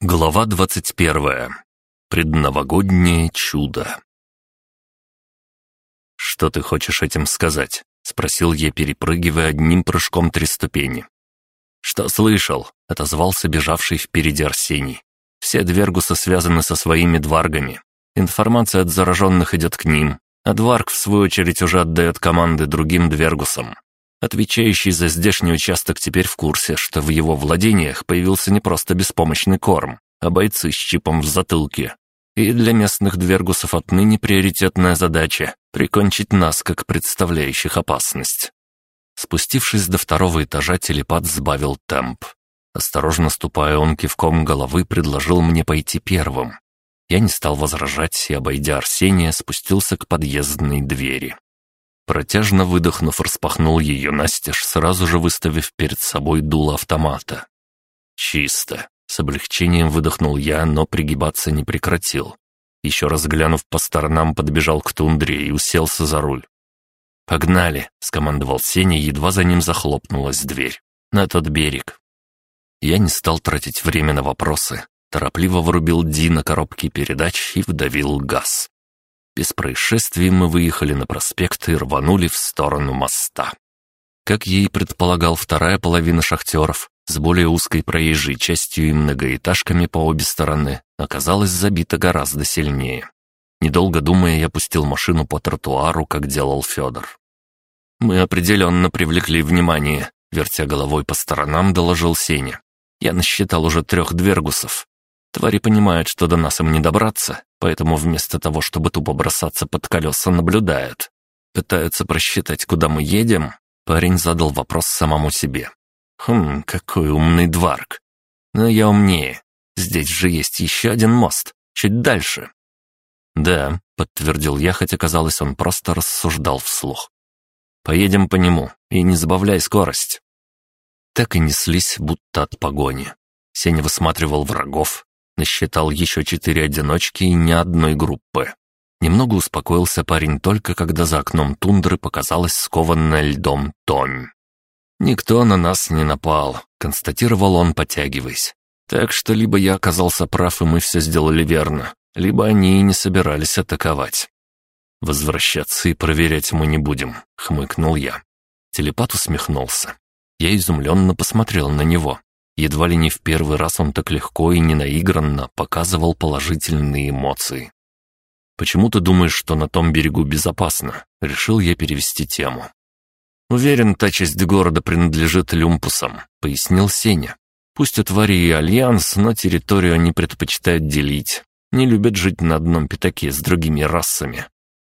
Глава двадцать первая. Предновогоднее чудо. «Что ты хочешь этим сказать?» — спросил я, перепрыгивая одним прыжком три ступени. «Что слышал?» — отозвался бежавший впереди Арсений. «Все двергусы связаны со своими дваргами. Информация от зараженных идет к ним, а дварг, в свою очередь, уже отдает команды другим двергусам. Отвечающий за здешний участок теперь в курсе, что в его владениях появился не просто беспомощный корм, а бойцы с чипом в затылке. И для местных двергусов отныне приоритетная задача — прикончить нас, как представляющих опасность. Спустившись до второго этажа, телепат сбавил темп. Осторожно ступая, он кивком головы предложил мне пойти первым. Я не стал возражать и, обойдя Арсения, спустился к подъездной двери. Протяжно выдохнув, распахнул ее настежь, сразу же выставив перед собой дуло автомата. «Чисто!» — с облегчением выдохнул я, но пригибаться не прекратил. Еще раз глянув по сторонам, подбежал к тундре и уселся за руль. «Погнали!» — скомандовал Сеня, едва за ним захлопнулась дверь. «На тот берег!» Я не стал тратить время на вопросы. Торопливо врубил Ди на коробке передач и вдавил газ. Без происшествий мы выехали на проспект и рванули в сторону моста. Как ей предполагал вторая половина шахтеров, с более узкой проезжей частью и многоэтажками по обе стороны, оказалась забита гораздо сильнее. Недолго думая, я пустил машину по тротуару, как делал Федор. «Мы определенно привлекли внимание», — вертя головой по сторонам, доложил Сеня. «Я насчитал уже трех двергусов. Твари понимают, что до нас им не добраться, поэтому вместо того, чтобы тупо бросаться под колеса, наблюдают. Пытаются просчитать, куда мы едем. Парень задал вопрос самому себе. «Хм, какой умный дварк. Но я умнее. Здесь же есть еще один мост, чуть дальше». «Да», — подтвердил я, хотя казалось, он просто рассуждал вслух. «Поедем по нему, и не забавляй скорость». Так и неслись, будто от погони. Сеня высматривал врагов, Насчитал еще четыре одиночки и ни одной группы. Немного успокоился парень только, когда за окном тундры показалась скованная льдом Томь. «Никто на нас не напал», — констатировал он, потягиваясь. «Так что либо я оказался прав, и мы все сделали верно, либо они и не собирались атаковать». «Возвращаться и проверять мы не будем», — хмыкнул я. Телепат усмехнулся. Я изумленно посмотрел на него. Едва ли не в первый раз он так легко и ненаигранно показывал положительные эмоции. «Почему ты думаешь, что на том берегу безопасно?» Решил я перевести тему. «Уверен, та часть города принадлежит люмпусам», — пояснил Сеня. «Пусть у твари и альянс, но территорию они предпочитают делить. Не любят жить на одном пятаке с другими расами».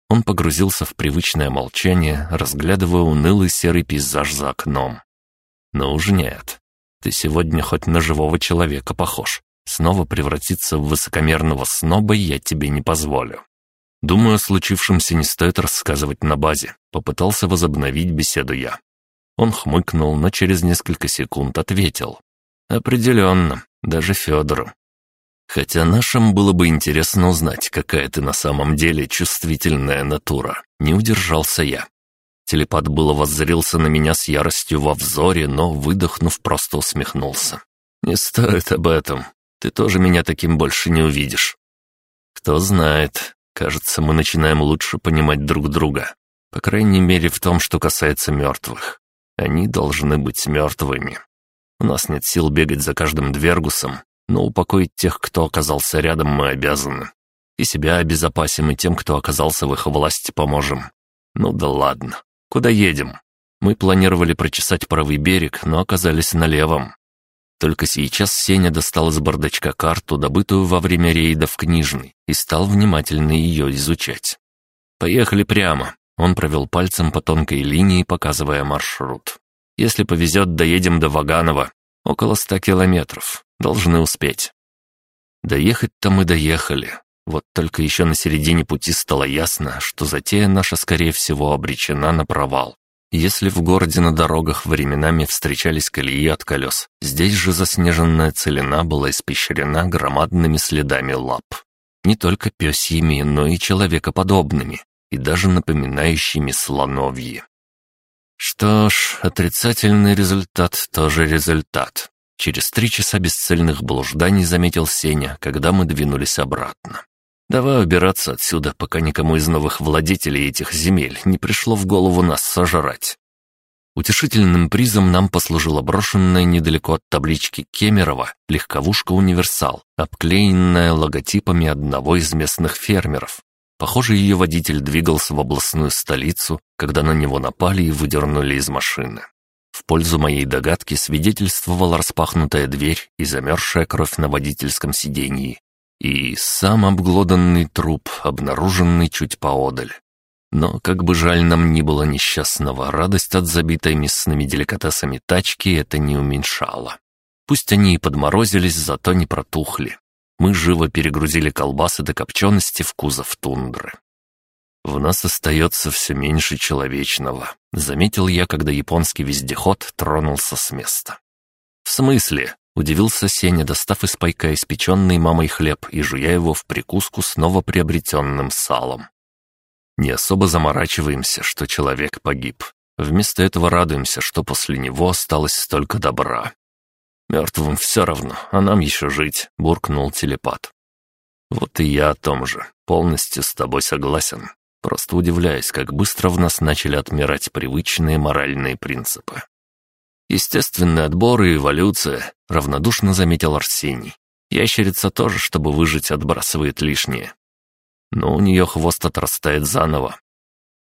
Он погрузился в привычное молчание, разглядывая унылый серый пейзаж за окном. «Но уж нет. Ты сегодня хоть на живого человека похож. Снова превратиться в высокомерного сноба я тебе не позволю. Думаю, о случившемся не стоит рассказывать на базе. Попытался возобновить беседу я. Он хмыкнул, но через несколько секунд ответил. «Определенно, даже Федору. Хотя нашим было бы интересно узнать, какая ты на самом деле чувствительная натура. Не удержался я. Телепат было воззрился на меня с яростью во взоре, но, выдохнув, просто усмехнулся. «Не стоит об этом. Ты тоже меня таким больше не увидишь». «Кто знает. Кажется, мы начинаем лучше понимать друг друга. По крайней мере, в том, что касается мертвых. Они должны быть мертвыми. У нас нет сил бегать за каждым двергусом, но упокоить тех, кто оказался рядом, мы обязаны. И себя обезопасим, и тем, кто оказался в их власти, поможем. Ну да ладно. «Куда едем?» Мы планировали прочесать правый берег, но оказались на левом. Только сейчас Сеня достал из бардачка карту, добытую во время рейда в книжный, и стал внимательно ее изучать. «Поехали прямо», — он провел пальцем по тонкой линии, показывая маршрут. «Если повезет, доедем до Ваганова. Около ста километров. Должны успеть». Доехать-то мы доехали. Вот только еще на середине пути стало ясно, что затея наша, скорее всего, обречена на провал. Если в городе на дорогах временами встречались колеи от колес, здесь же заснеженная целина была испещрена громадными следами лап. Не только пёсьими, но и человекоподобными, и даже напоминающими слоновьи. Что ж, отрицательный результат тоже результат. Через три часа бесцельных блужданий заметил Сеня, когда мы двинулись обратно. Давай убираться отсюда, пока никому из новых владетелей этих земель не пришло в голову нас сожрать. Утешительным призом нам послужила брошенная недалеко от таблички Кемерова легковушка «Универсал», обклеенная логотипами одного из местных фермеров. Похоже, ее водитель двигался в областную столицу, когда на него напали и выдернули из машины. В пользу моей догадки свидетельствовала распахнутая дверь и замерзшая кровь на водительском сиденье. И сам обглоданный труп, обнаруженный чуть поодаль. Но как бы жаль нам ни было несчастного, радость от забитой мясными деликатесами тачки это не уменьшала. Пусть они и подморозились, зато не протухли. Мы живо перегрузили колбасы до копчености в кузов тундры. «В нас остается все меньше человечного», — заметил я, когда японский вездеход тронулся с места. «В смысле?» — удивился Сеня, достав из пайка испеченный мамой хлеб и жуя его в прикуску с новоприобретенным салом. Не особо заморачиваемся, что человек погиб. Вместо этого радуемся, что после него осталось столько добра. Мертвым все равно, а нам еще жить», — буркнул телепат. «Вот и я о том же. Полностью с тобой согласен. Просто удивляюсь, как быстро в нас начали отмирать привычные моральные принципы». «Естественный отбор и эволюция», — равнодушно заметил Арсений. «Ящерица тоже, чтобы выжить, отбрасывает лишнее но у нее хвост отрастает заново.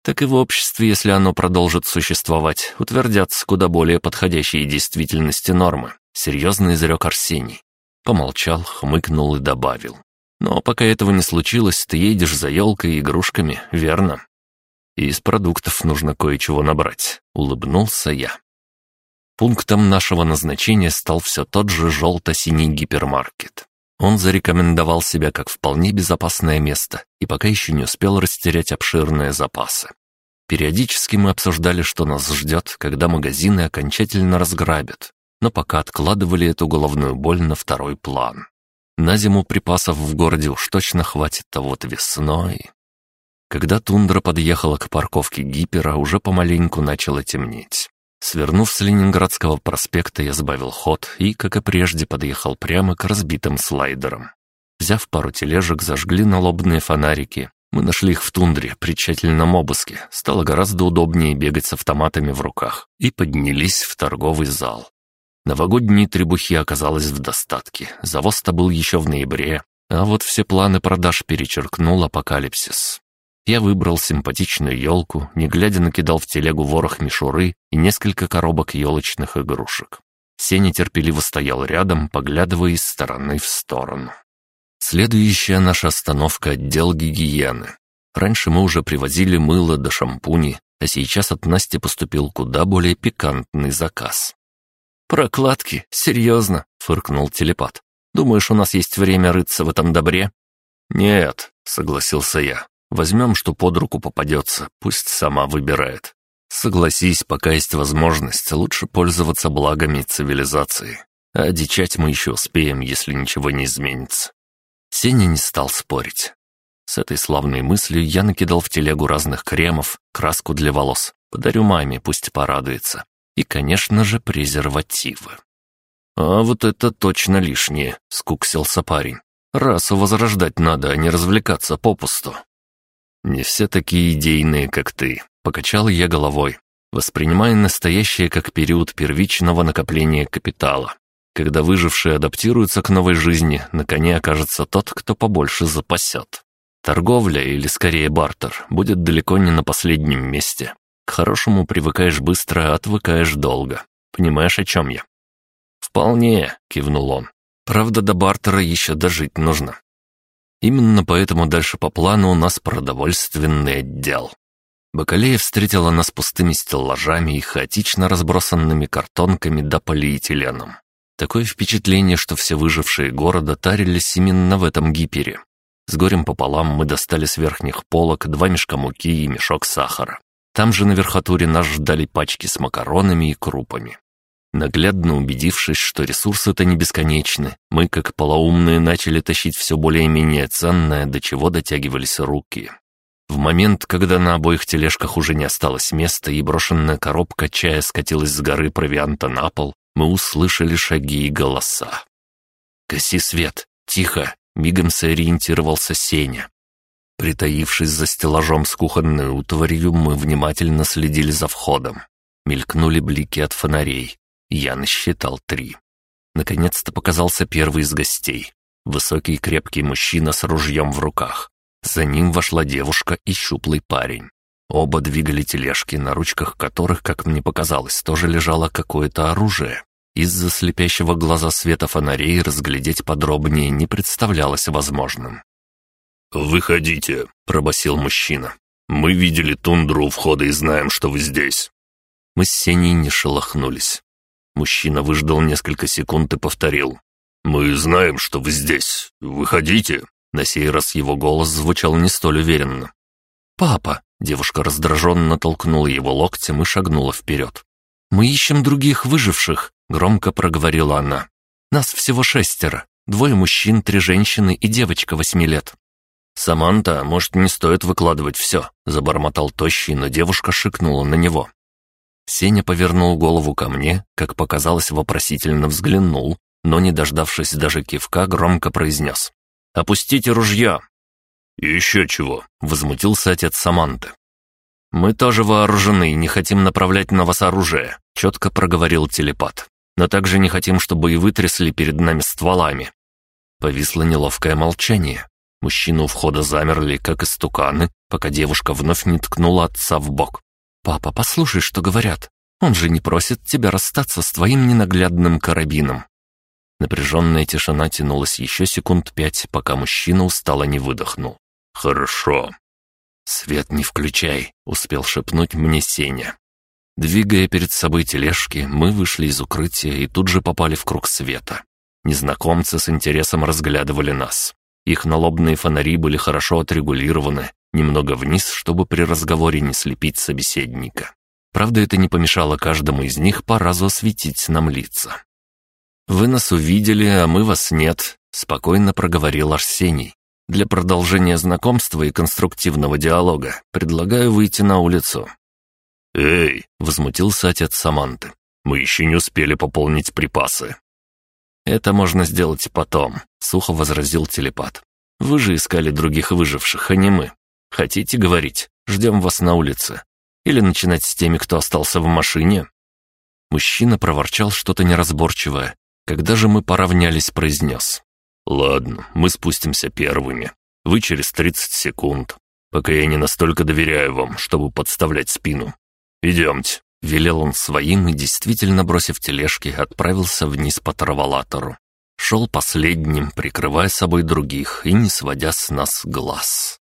Так и в обществе, если оно продолжит существовать, утвердятся куда более подходящие действительности нормы. Серьезно изрек Арсений. Помолчал, хмыкнул и добавил. Но пока этого не случилось, ты едешь за елкой и игрушками, верно? И из продуктов нужно кое-чего набрать. Улыбнулся я. Пунктом нашего назначения стал все тот же желто-синий гипермаркет. Он зарекомендовал себя как вполне безопасное место и пока еще не успел растерять обширные запасы. Периодически мы обсуждали, что нас ждет, когда магазины окончательно разграбят, но пока откладывали эту головную боль на второй план. На зиму припасов в городе уж точно хватит, а вот весной... Когда тундра подъехала к парковке гипера, уже помаленьку начало темнеть. Свернув с Ленинградского проспекта, я сбавил ход и, как и прежде, подъехал прямо к разбитым слайдерам. Взяв пару тележек, зажгли налобные фонарики. Мы нашли их в тундре при тщательном обыске. Стало гораздо удобнее бегать с автоматами в руках. И поднялись в торговый зал. Новогодние требухи оказалось в достатке. Завоз-то был еще в ноябре. А вот все планы продаж перечеркнул апокалипсис. Я выбрал симпатичную елку, не глядя накидал в телегу ворох мишуры и несколько коробок елочных игрушек. Сеня терпеливо стоял рядом, поглядывая из стороны в сторону. Следующая наша остановка — отдел гигиены. Раньше мы уже привозили мыло до шампуни, а сейчас от Насти поступил куда более пикантный заказ. «Прокладки? Серьезно?» — фыркнул телепат. «Думаешь, у нас есть время рыться в этом добре?» «Нет», — согласился я. Возьмем, что под руку попадется, пусть сама выбирает. Согласись, пока есть возможность, лучше пользоваться благами цивилизации. А одичать мы еще успеем, если ничего не изменится. Сеня не стал спорить. С этой славной мыслью я накидал в телегу разных кремов, краску для волос. Подарю маме, пусть порадуется. И, конечно же, презервативы. «А вот это точно лишнее», — скуксился парень. «Расу возрождать надо, а не развлекаться попусту». «Не все такие идейные, как ты», — покачал я головой, воспринимая настоящее как период первичного накопления капитала. Когда выжившие адаптируются к новой жизни, на коне окажется тот, кто побольше запасет. Торговля, или скорее бартер, будет далеко не на последнем месте. К хорошему привыкаешь быстро, а отвыкаешь долго. Понимаешь, о чем я?» «Вполне», — кивнул он. «Правда, до бартера еще дожить нужно. Именно поэтому дальше по плану у нас продовольственный отдел. Бакалея встретила нас пустыми стеллажами и хаотично разбросанными картонками да полиэтиленом. Такое впечатление, что все выжившие города тарились именно в этом гипере. С горем пополам мы достали с верхних полок два мешка муки и мешок сахара. Там же на верхотуре нас ждали пачки с макаронами и крупами. Наглядно убедившись, что ресурсы-то не бесконечны, мы, как полоумные, начали тащить все более-менее ценное, до чего дотягивались руки. В момент, когда на обоих тележках уже не осталось места и брошенная коробка чая скатилась с горы провианта на пол, мы услышали шаги и голоса. «Гаси свет! Тихо!» — мигом сориентировался Сеня. Притаившись за стеллажом с кухонной утварью, мы внимательно следили за входом. Мелькнули блики от фонарей. Я насчитал три. Наконец-то показался первый из гостей. Высокий крепкий мужчина с ружьем в руках. За ним вошла девушка и щуплый парень. Оба двигали тележки, на ручках которых, как мне показалось, тоже лежало какое-то оружие. Из-за слепящего глаза света фонарей разглядеть подробнее не представлялось возможным. «Выходите», — пробасил мужчина. «Мы видели тундру у входа и знаем, что вы здесь». Мы с Сеней не шелохнулись. Мужчина выждал несколько секунд и повторил. «Мы знаем, что вы здесь. Выходите». На сей раз его голос звучал не столь уверенно. «Папа!» — девушка раздраженно толкнула его локтем и шагнула вперед. «Мы ищем других выживших», — громко проговорила она. «Нас всего шестеро. Двое мужчин, три женщины и девочка восьми лет. «Саманта, может, не стоит выкладывать все?» — забормотал тощий, но девушка шикнула на него. Сеня повернул голову ко мне, как показалось, вопросительно взглянул, но, не дождавшись даже кивка, громко произнес. «Опустите ружья!» еще чего?» — возмутился отец Саманты. «Мы тоже вооружены и не хотим направлять на вас оружие», — четко проговорил телепат. «Но также не хотим, чтобы и вы трясли перед нами стволами». Повисло неловкое молчание. Мужчины у входа замерли, как истуканы, пока девушка вновь не ткнула отца в бок. «Папа, послушай, что говорят. Он же не просит тебя расстаться с твоим ненаглядным карабином». Напряженная тишина тянулась еще секунд пять, пока мужчина устало не выдохнул. «Хорошо». «Свет не включай», — успел шепнуть мне Сеня. Двигая перед собой тележки, мы вышли из укрытия и тут же попали в круг света. Незнакомцы с интересом разглядывали нас. Их налобные фонари были хорошо отрегулированы, немного вниз, чтобы при разговоре не слепить собеседника. Правда, это не помешало каждому из них по разу осветить нам лица. «Вы нас увидели, а мы вас нет», — спокойно проговорил Арсений. «Для продолжения знакомства и конструктивного диалога предлагаю выйти на улицу». «Эй!» — возмутился отец Саманты. «Мы еще не успели пополнить припасы». «Это можно сделать потом», — сухо возразил телепат. «Вы же искали других выживших, а не мы. Хотите говорить? Ждем вас на улице. Или начинать с теми, кто остался в машине?» Мужчина проворчал что-то неразборчивое. Когда же мы поравнялись, произнес. «Ладно, мы спустимся первыми. Вы через тридцать секунд. Пока я не настолько доверяю вам, чтобы подставлять спину. Идемте». Велел он своим и, действительно бросив тележки, отправился вниз по траволатору. Шел последним, прикрывая собой других и не сводя с нас глаз.